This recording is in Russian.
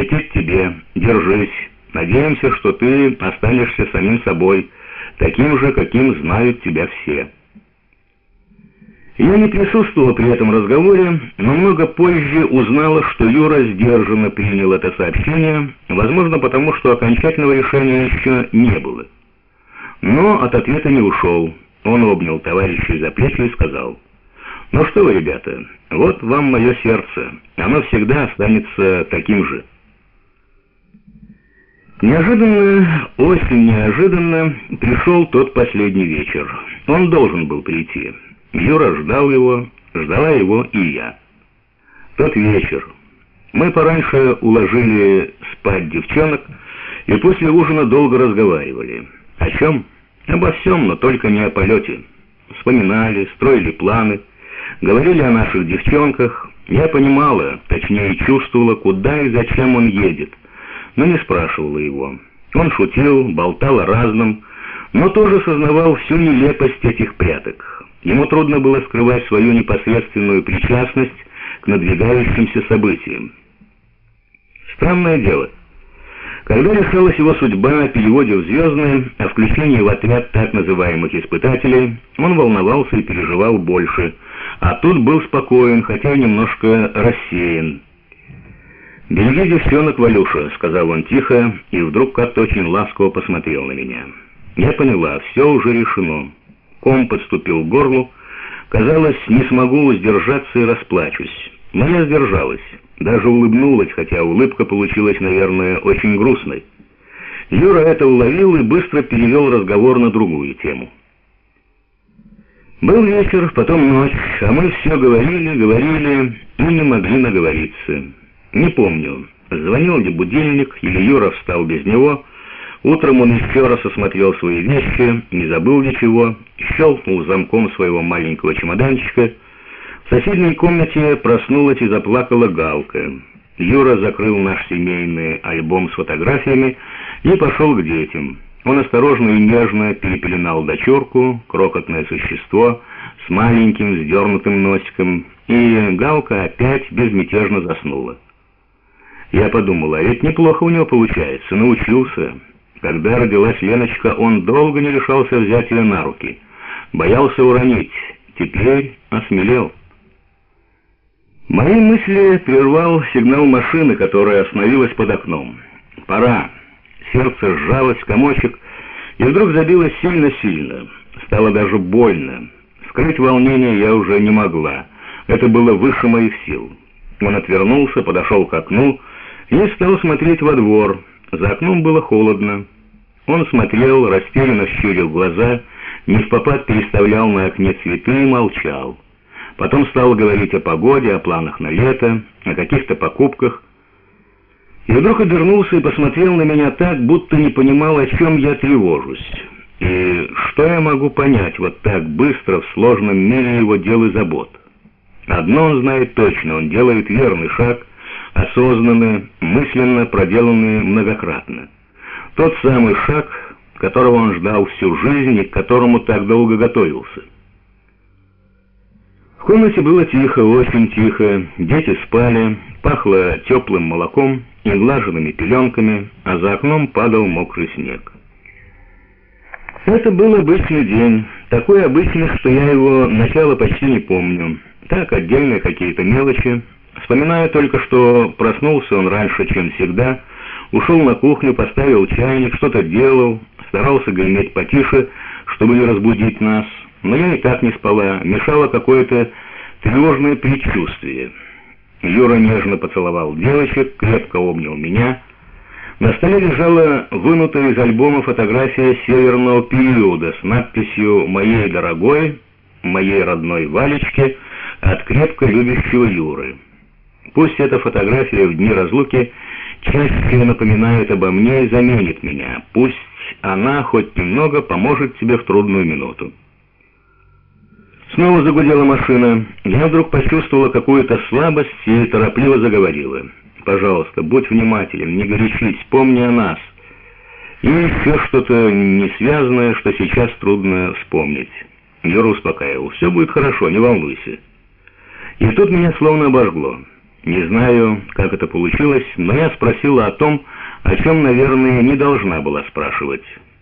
летит тебе. Держись. Надеемся, что ты останешься самим собой, таким же, каким знают тебя все». Я не присутствовал при этом разговоре, но много позже узнала, что Юра сдержанно принял это сообщение, возможно, потому что окончательного решения еще не было. Но от ответа не ушел. Он обнял товарища за плечи и сказал, «Ну что вы, ребята, вот вам мое сердце, оно всегда останется таким же». Неожиданно, очень неожиданно, пришел тот последний вечер. Он должен был прийти. Юра ждал его, ждала его и я. Тот вечер. Мы пораньше уложили спать девчонок и после ужина долго разговаривали. О чем? Обо всем, но только не о полете. Вспоминали, строили планы, говорили о наших девчонках. Я понимала, точнее чувствовала, куда и зачем он едет, но не спрашивала его. Он шутил, болтал о разном, но тоже сознавал всю нелепость этих пряток. Ему трудно было скрывать свою непосредственную причастность к надвигающимся событиям. Странное дело. Когда решалась его судьба о переводе в «Звездные», о включении в отряд так называемых испытателей, он волновался и переживал больше, а тут был спокоен, хотя немножко рассеян. «Береги девчонок, Валюша», — сказал он тихо, и вдруг как-то очень ласково посмотрел на меня. «Я поняла, все уже решено». Ком подступил к горлу. Казалось, не смогу сдержаться и расплачусь. Но я сдержалась, даже улыбнулась, хотя улыбка получилась, наверное, очень грустной. Юра это уловил и быстро перевел разговор на другую тему. Был вечер, потом ночь, а мы все говорили, говорили и не могли наговориться. Не помню, звонил ли будильник, или Юра встал без него, Утром он еще раз осмотрел свои вещи, не забыл ничего, щелкнул замком своего маленького чемоданчика. В соседней комнате проснулась и заплакала Галка. Юра закрыл наш семейный альбом с фотографиями и пошел к детям. Он осторожно и нежно перепеленал дочурку, крокотное существо, с маленьким вздернутым носиком, и Галка опять безмятежно заснула. Я подумала, а ведь неплохо у него получается, научился. Когда родилась Леночка, он долго не решался взять ее на руки. Боялся уронить. Теперь осмелел. Мои мысли прервал сигнал машины, которая остановилась под окном. «Пора». Сердце сжалось, комочек, и вдруг забилось сильно-сильно. Стало даже больно. Скрыть волнение я уже не могла. Это было выше моих сил. Он отвернулся, подошел к окну и стал смотреть во двор. За окном было холодно. Он смотрел, растерянно щурил глаза, не в попад переставлял на окне цветы и молчал. Потом стал говорить о погоде, о планах на лето, о каких-то покупках. И вдруг обернулся и посмотрел на меня так, будто не понимал, о чем я тревожусь. И что я могу понять вот так быстро в сложном мире его дел и забот? Одно он знает точно, он делает верный шаг, осознанно, мысленно проделанный многократно. Тот самый шаг, которого он ждал всю жизнь и к которому так долго готовился. В комнате было тихо, очень тихо, дети спали, пахло теплым молоком и глаженными пеленками, а за окном падал мокрый снег. Это был обычный день, такой обычный, что я его начало почти не помню. Так, отдельные какие-то мелочи, Вспоминаю только, что проснулся он раньше, чем всегда, ушел на кухню, поставил чайник, что-то делал, старался греметь потише, чтобы не разбудить нас, но я и так не спала, мешало какое-то тревожное предчувствие. Юра нежно поцеловал девочек, крепко обнял меня. На столе лежала вынутая из альбома фотография северного периода с надписью «Моей дорогой, моей родной Валечке» от крепко любящего Юры. Пусть эта фотография в дни разлуки чаще напоминает обо мне и заменит меня. Пусть она хоть немного поможет тебе в трудную минуту. Снова загудела машина. Я вдруг почувствовала какую-то слабость и торопливо заговорила. «Пожалуйста, будь внимателен, не горячись, помни о нас». И еще что-то несвязанное, что сейчас трудно вспомнить. Юра успокаивал. «Все будет хорошо, не волнуйся». И тут меня словно обожгло. Не знаю, как это получилось, но я спросила о том, о чем, наверное, не должна была спрашивать.